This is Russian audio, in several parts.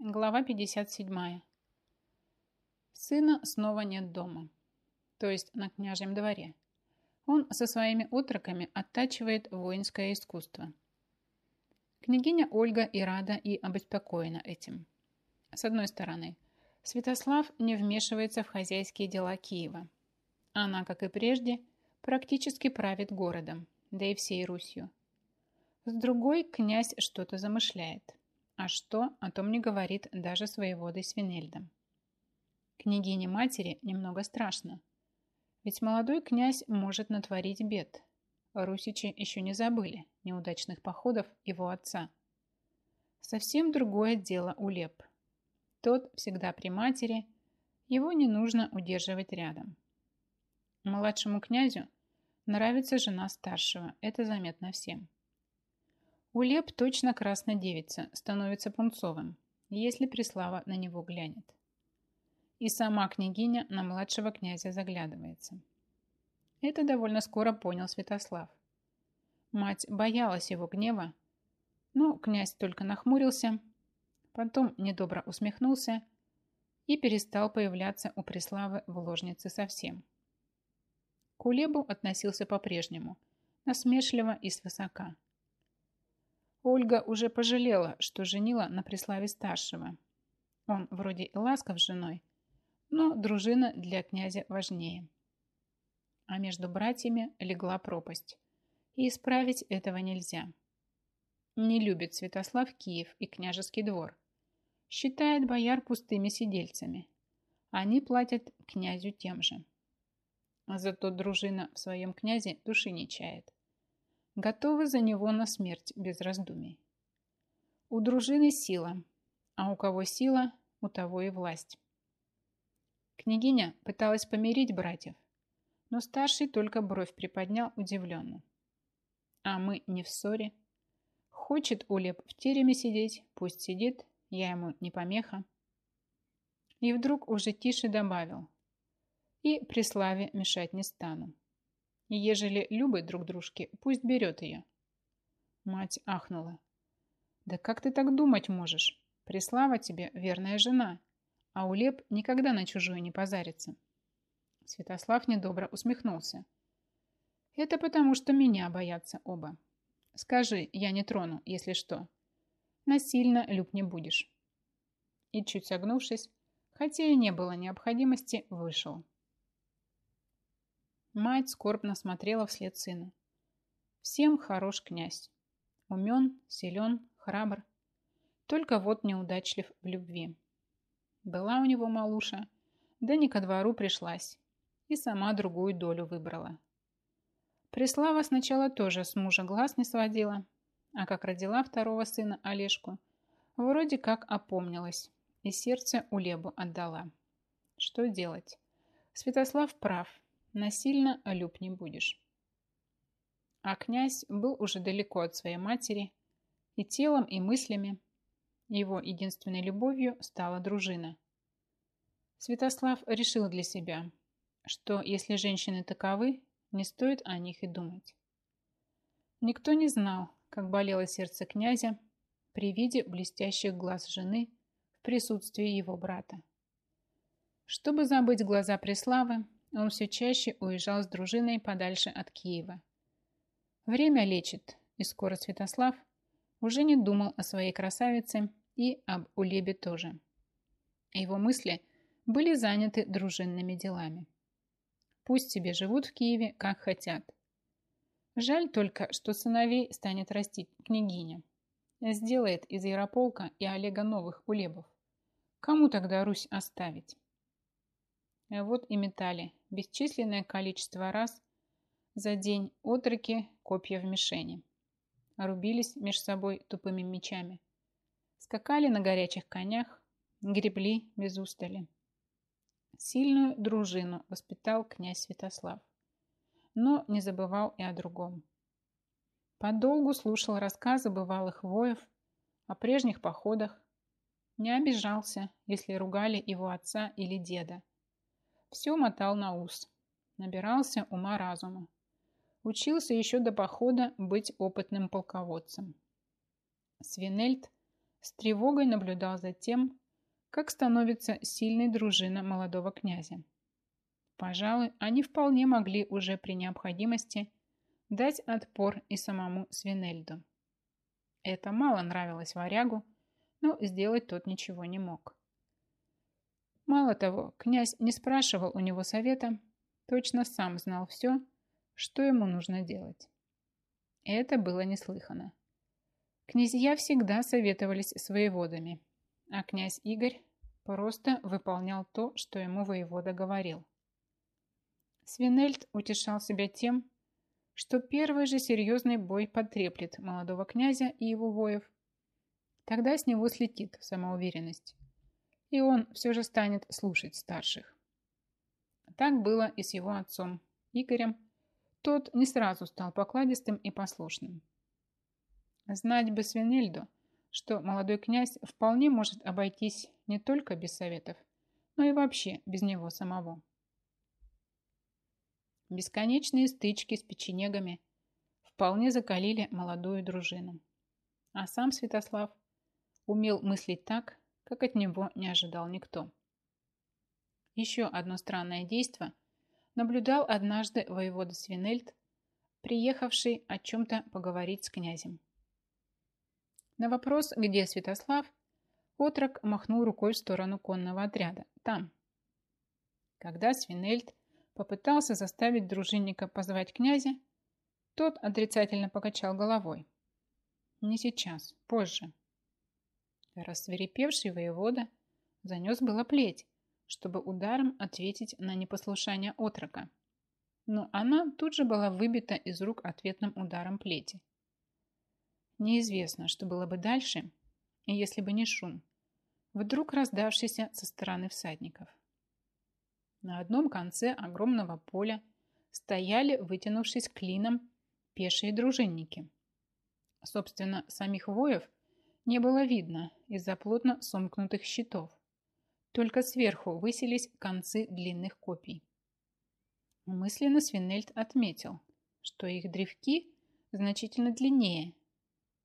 Глава 57. Сына снова нет дома, то есть на княжьем дворе. Он со своими отроками оттачивает воинское искусство. Княгиня Ольга и рада, и обеспокоена этим. С одной стороны, Святослав не вмешивается в хозяйские дела Киева. Она, как и прежде, практически правит городом, да и всей Русью. С другой, князь что-то замышляет – а что, о том не говорит даже с воеводой Свинельдом. Княгине матери немного страшно. Ведь молодой князь может натворить бед. Русичи еще не забыли неудачных походов его отца. Совсем другое дело у Леп. Тот всегда при матери, его не нужно удерживать рядом. Младшему князю нравится жена старшего, это заметно всем. Улеп точно красная девица, становится пунцовым, если Преслава на него глянет. И сама княгиня на младшего князя заглядывается. Это довольно скоро понял Святослав. Мать боялась его гнева, но князь только нахмурился, потом недобро усмехнулся и перестал появляться у Преславы в ложнице совсем. К Улебу относился по-прежнему, насмешливо и свысока. Ольга уже пожалела, что женила на Преславе старшего. Он вроде и ласков с женой, но дружина для князя важнее. А между братьями легла пропасть. И исправить этого нельзя. Не любит Святослав Киев и княжеский двор. Считает бояр пустыми сидельцами. Они платят князю тем же. Зато дружина в своем князе души не чает готовы за него на смерть без раздумий. У дружины сила, а у кого сила, у того и власть. Княгиня пыталась помирить братьев, но старший только бровь приподнял удивленно. А мы не в ссоре. Хочет Улеп в тереме сидеть, пусть сидит, я ему не помеха. И вдруг уже тише добавил. И при славе мешать не стану. И ежели любят друг дружке, пусть берет ее. Мать ахнула. Да как ты так думать можешь? Преслава тебе верная жена, а Улеп никогда на чужую не позарится. Святослав недобро усмехнулся. Это потому, что меня боятся оба. Скажи, я не трону, если что. Насильно люб не будешь. И чуть согнувшись, хотя и не было необходимости, вышел. Мать скорбно смотрела вслед сыну. Всем хорош князь. Умен, силен, храбр. Только вот неудачлив в любви. Была у него малуша, да не ко двору пришлась. И сама другую долю выбрала. Преслава сначала тоже с мужа глаз не сводила, а как родила второго сына Олежку, вроде как опомнилась и сердце у Лебу отдала. Что делать? Святослав прав, насильно люб не будешь. А князь был уже далеко от своей матери, и телом, и мыслями. Его единственной любовью стала дружина. Святослав решил для себя, что если женщины таковы, не стоит о них и думать. Никто не знал, как болело сердце князя при виде блестящих глаз жены в присутствии его брата. Чтобы забыть глаза Преславы, он все чаще уезжал с дружиной подальше от Киева. Время лечит, и скоро Святослав уже не думал о своей красавице и об Улебе тоже. Его мысли были заняты дружинными делами. Пусть себе живут в Киеве, как хотят. Жаль только, что сыновей станет растить княгиня. Сделает из Ярополка и Олега новых улебов. Кому тогда Русь оставить? Вот и метали бесчисленное количество раз за день отроки копья в мишени. Рубились между собой тупыми мечами. Скакали на горячих конях, гребли без устали. Сильную дружину воспитал князь Святослав, но не забывал и о другом. Подолгу слушал рассказы бывалых воев о прежних походах, не обижался, если ругали его отца или деда – все мотал на ус. Набирался ума-разума. Учился еще до похода быть опытным полководцем. Свинельд с тревогой наблюдал за тем, как становится сильной дружина молодого князя. Пожалуй, они вполне могли уже при необходимости дать отпор и самому Свинельду. Это мало нравилось варягу, но сделать тот ничего не мог. Мало того, князь не спрашивал у него совета, точно сам знал все, что ему нужно делать. Это было неслыхано. Князья всегда советовались с воеводами, а князь Игорь просто выполнял то, что ему воевода говорил. Свинельд утешал себя тем, что первый же серьезный бой потреплет молодого князя и его воев. Тогда с него слетит самоуверенность, и он все же станет слушать старших. Так было и с его отцом, Игорем. Тот не сразу стал покладистым и послушным. Знать бы Свинельду, что молодой князь вполне может обойтись не только без советов, но и вообще без него самого. Бесконечные стычки с печенегами вполне закалили молодую дружину. А сам Святослав умел мыслить так, как от него не ожидал никто. Еще одно странное действо наблюдал однажды воевода Свинельд, приехавший о чем-то поговорить с князем. На вопрос, где Святослав, отрок махнул рукой в сторону конного отряда. Там. Когда Свинельд попытался заставить дружинника позвать князя, тот отрицательно покачал головой. Не сейчас, позже. Рассверепевший воевода занес было плеть, чтобы ударом ответить на непослушание отрока. Но она тут же была выбита из рук ответным ударом плети. Неизвестно, что было бы дальше, если бы не шум, вдруг раздавшийся со стороны всадников. На одном конце огромного поля стояли, вытянувшись клином, пешие дружинники. Собственно, самих воев не было видно из-за плотно сомкнутых щитов. Только сверху высились концы длинных копий. Мысленно Свинельд отметил, что их древки значительно длиннее,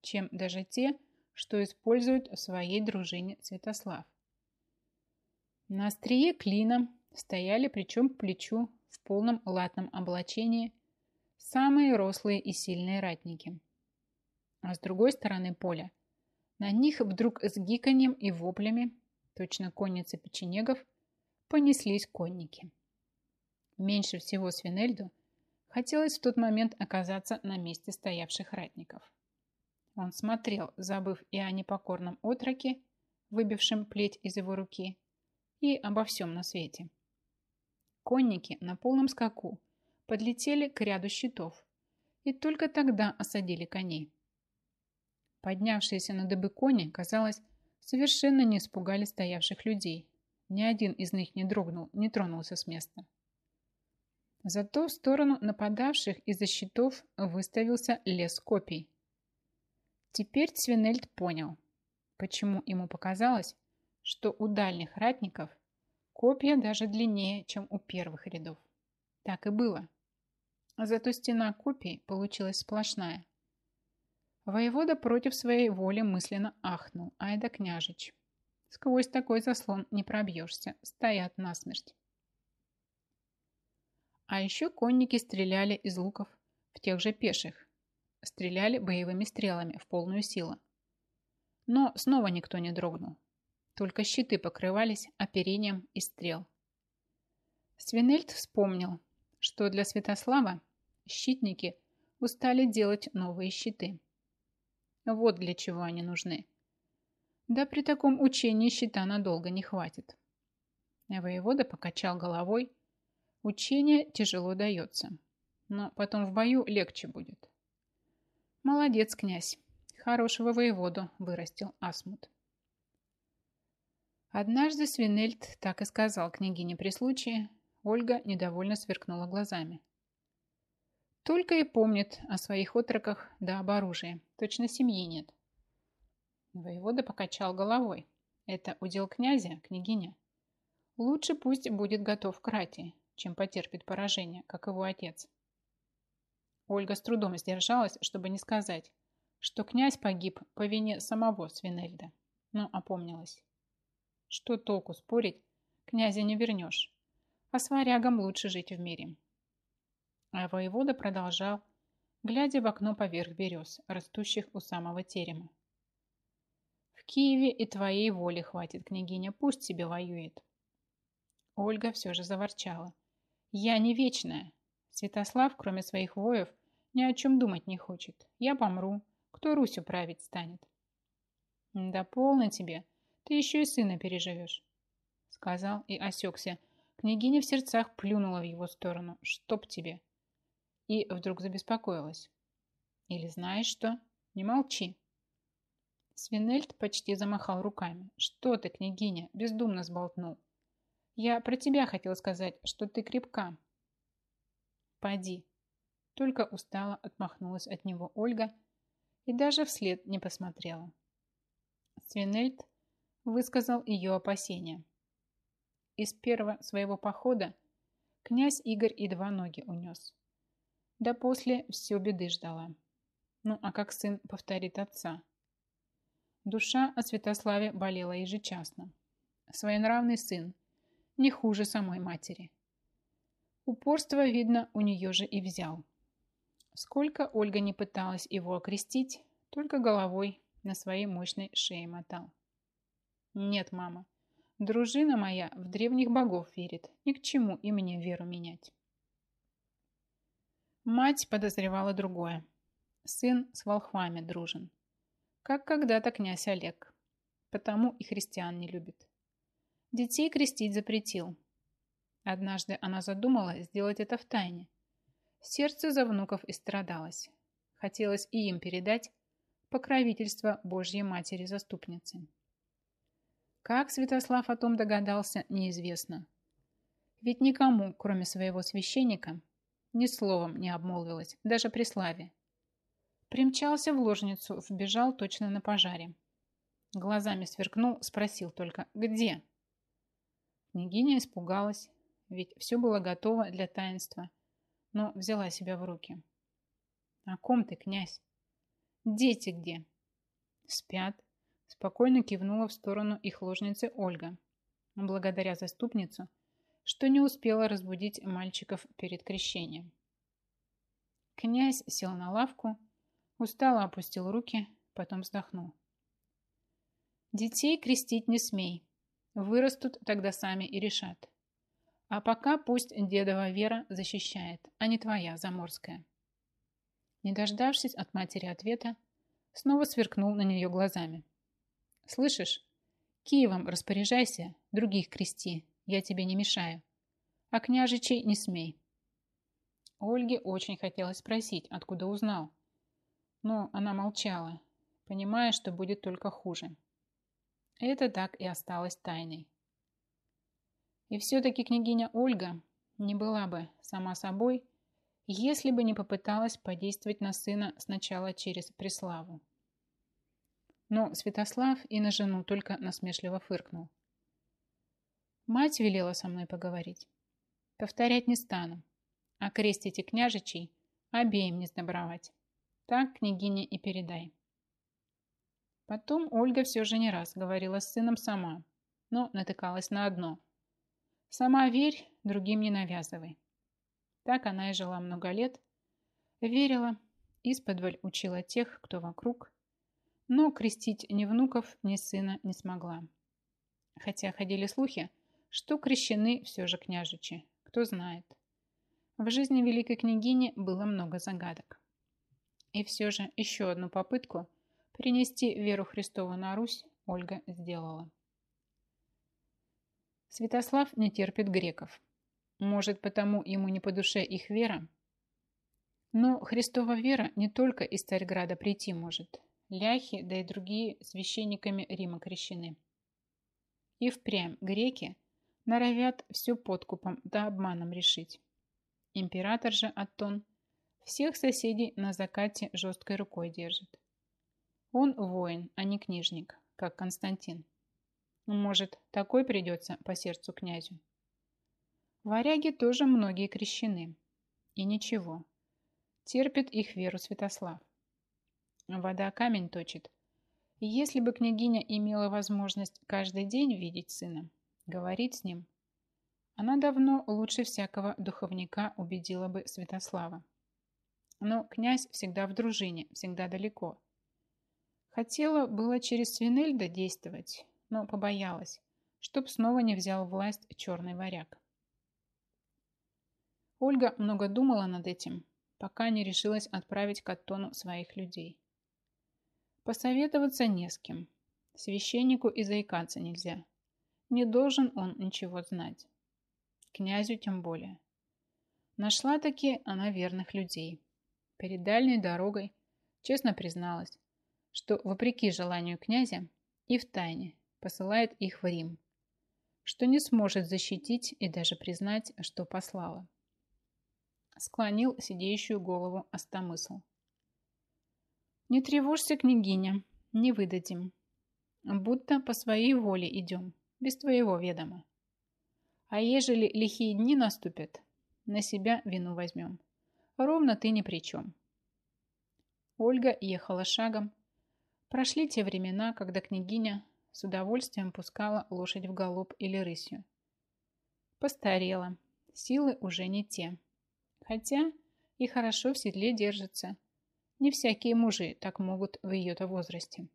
чем даже те, что использует в своей дружине Святослав. На острие клина стояли плечом к плечу в полном латном облачении самые рослые и сильные ратники. А с другой стороны поля на них вдруг с гиканьем и воплями, точно конницы печенегов, понеслись конники. Меньше всего Свинельду хотелось в тот момент оказаться на месте стоявших ратников. Он смотрел, забыв и о непокорном отроке, выбившем плеть из его руки, и обо всем на свете. Конники на полном скаку подлетели к ряду щитов и только тогда осадили коней. Поднявшиеся на дыбы кони, казалось, совершенно не испугали стоявших людей. Ни один из них не дрогнул, не тронулся с места. Зато в сторону нападавших из-за щитов выставился лес копий. Теперь Цвинельд понял, почему ему показалось, что у дальних ратников Копья даже длиннее, чем у первых рядов. Так и было. Зато стена копий получилась сплошная. Воевода против своей воли мысленно ахнул. Айда княжич. Сквозь такой заслон не пробьешься. Стоят насмерть. А еще конники стреляли из луков в тех же пеших. Стреляли боевыми стрелами в полную силу. Но снова никто не дрогнул. Только щиты покрывались оперением из стрел. Свинельд вспомнил, что для Святослава щитники устали делать новые щиты. Вот для чего они нужны. Да при таком учении щита надолго не хватит. Воевода покачал головой. Учение тяжело дается, но потом в бою легче будет. Молодец, князь. Хорошего воеводу вырастил Асмут. Однажды Свинельд так и сказал княгине при случае. Ольга недовольно сверкнула глазами. Только и помнит о своих отроках да об оружии. Точно семьи нет. Воевода покачал головой. Это удел князя, княгиня. Лучше пусть будет готов к рати, чем потерпит поражение, как его отец. Ольга с трудом сдержалась, чтобы не сказать, что князь погиб по вине самого Свинельда. но опомнилась. Что толку спорить, князя не вернешь, а с варягом лучше жить в мире. А воевода продолжал, глядя в окно поверх берез, растущих у самого терема. В Киеве и твоей воли хватит, княгиня, пусть себе воюет. Ольга все же заворчала. Я не вечная. Святослав, кроме своих воев, ни о чем думать не хочет. Я помру. Кто Русью править станет? Да полно тебе. Ты еще и сына переживешь. Сказал и осекся. Княгиня в сердцах плюнула в его сторону. Чтоб тебе. И вдруг забеспокоилась. Или знаешь что? Не молчи. Свинельд почти замахал руками. Что ты, княгиня, бездумно сболтнул. Я про тебя хотел сказать, что ты крепка. Поди. Только устало отмахнулась от него Ольга и даже вслед не посмотрела. Свинельд высказал ее опасения. Из первого своего похода князь Игорь и два ноги унес. Да после все беды ждала. Ну, а как сын повторит отца? Душа о Святославе болела ежечасно. Своенравный сын, не хуже самой матери. Упорство, видно, у нее же и взял. Сколько Ольга не пыталась его окрестить, только головой на своей мощной шее мотал. Нет, мама, дружина моя в древних богов верит, ни к чему и мне веру менять. Мать подозревала другое. Сын с волхвами дружен. Как когда-то князь Олег. Потому и христиан не любит. Детей крестить запретил. Однажды она задумала сделать это в тайне. Сердце за внуков и страдалось. Хотелось и им передать покровительство Божьей Матери-Заступницы. Как Святослав о том догадался, неизвестно. Ведь никому, кроме своего священника, ни словом не обмолвилась, даже при славе. Примчался в ложницу, вбежал точно на пожаре. Глазами сверкнул, спросил только «Где?». Княгиня испугалась, ведь все было готово для таинства, но взяла себя в руки. «О ком ты, князь? Дети где?» «Спят», – спокойно кивнула в сторону их ложницы Ольга, благодаря заступницу, что не успела разбудить мальчиков перед крещением. Князь сел на лавку, устало опустил руки, потом вздохнул. «Детей крестить не смей. Вырастут, тогда сами и решат. А пока пусть дедова Вера защищает, а не твоя заморская». Не дождавшись от матери ответа, снова сверкнул на нее глазами. «Слышишь? Киевом распоряжайся, других крести, я тебе не мешаю. А княжичей не смей. Ольге очень хотелось спросить, откуда узнал. Но она молчала, понимая, что будет только хуже. Это так и осталось тайной. И все-таки княгиня Ольга не была бы сама собой, если бы не попыталась подействовать на сына сначала через Преславу. Но Святослав и на жену только насмешливо фыркнул. Мать велела со мной поговорить. Повторять не стану. А крестите княжичей обеим не сдобровать. Так, княгине, и передай. Потом Ольга все же не раз говорила с сыном сама, но натыкалась на одно. Сама верь, другим не навязывай. Так она и жила много лет, верила, исподволь учила тех, кто вокруг, но крестить ни внуков, ни сына не смогла. Хотя ходили слухи, что крещены все же княжичи, кто знает. В жизни великой княгини было много загадок. И все же еще одну попытку принести веру Христову на Русь Ольга сделала. Святослав не терпит греков. Может, потому ему не по душе их вера? Но Христова вера не только из Царьграда прийти может. Ляхи, да и другие священниками Рима крещены. И впрямь греки – норовят все подкупом да обманом решить. Император же Аттон всех соседей на закате жесткой рукой держит. Он воин, а не книжник, как Константин. Может, такой придется по сердцу князю. Варяги тоже многие крещены. И ничего. Терпит их веру Святослав. Вода камень точит. Если бы княгиня имела возможность каждый день видеть сына, говорить с ним, она давно лучше всякого духовника убедила бы Святослава. Но князь всегда в дружине, всегда далеко. Хотела было через Свинельда действовать, но побоялась, чтоб снова не взял власть черный варяг. Ольга много думала над этим, пока не решилась отправить к Аттону своих людей. Посоветоваться не с кем. Священнику и заикаться нельзя. Не должен он ничего знать. Князю тем более. Нашла-таки она верных людей. Перед дальней дорогой честно призналась, что, вопреки желанию князя, и в тайне посылает их в Рим, что не сможет защитить и даже признать, что послала склонил сидящую голову остомысл. «Не тревожься, княгиня, не выдадим. Будто по своей воле идем, без твоего ведома. А ежели лихие дни наступят, на себя вину возьмем. Ровно ты ни при чем». Ольга ехала шагом. Прошли те времена, когда княгиня с удовольствием пускала лошадь в галоп или рысью. Постарела, силы уже не те. Хотя и хорошо в седле держится. Не всякие мужи так могут в ее-то возрасте.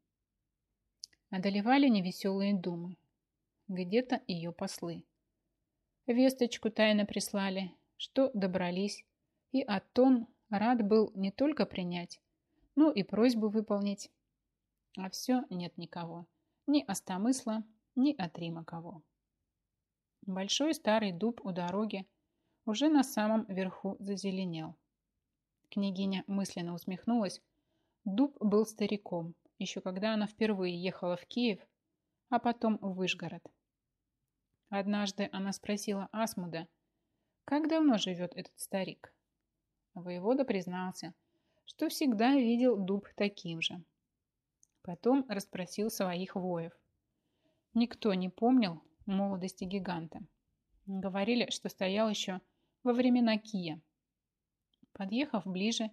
Одолевали невеселые думы. Где-то ее послы. Весточку тайно прислали, что добрались, и Атон рад был не только принять, но и просьбу выполнить. А все нет никого. Ни остомысла, ни от Рима кого. Большой старый дуб у дороги уже на самом верху зазеленел. Княгиня мысленно усмехнулась. Дуб был стариком, еще когда она впервые ехала в Киев, а потом в Вышгород. Однажды она спросила Асмуда, как давно живет этот старик. Воевода признался, что всегда видел дуб таким же. Потом расспросил своих воев. Никто не помнил молодости гиганта. Говорили, что стоял еще во времена Кия. Подъехав ближе,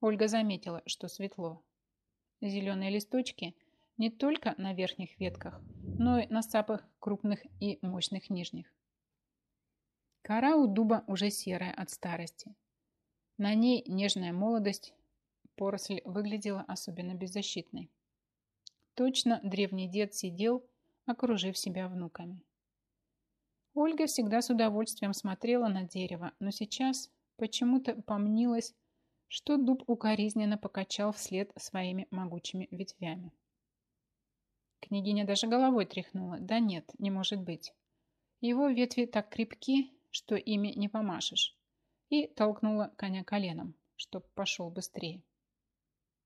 Ольга заметила, что светло. Зеленые листочки не только на верхних ветках, но и на сапах крупных и мощных нижних. Кора у дуба уже серая от старости. На ней нежная молодость, поросль выглядела особенно беззащитной. Точно древний дед сидел, окружив себя внуками. Ольга всегда с удовольствием смотрела на дерево, но сейчас почему-то помнилось, что дуб укоризненно покачал вслед своими могучими ветвями. Княгиня даже головой тряхнула. Да нет, не может быть. Его ветви так крепки, что ими не помашешь. И толкнула коня коленом, чтоб пошел быстрее.